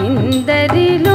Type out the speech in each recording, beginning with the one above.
எந்தரிலும்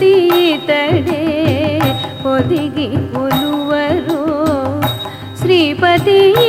ಶ್ರೀಪತೀತಡೆ ಒದಿಗಿ ಒಲುವರು ಶ್ರೀಪತೀತಡೆ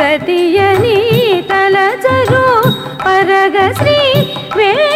गतियनी तलचरू परगस्री में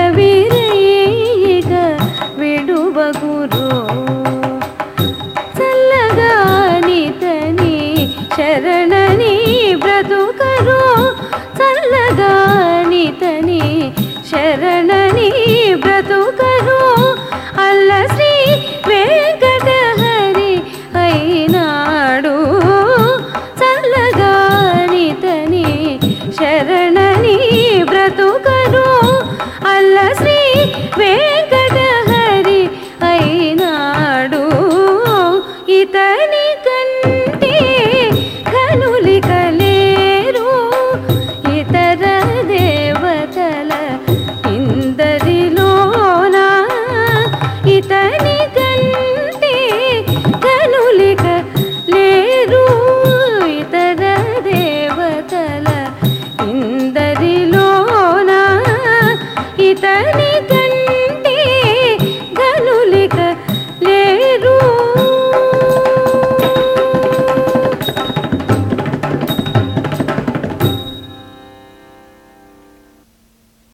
பிறவி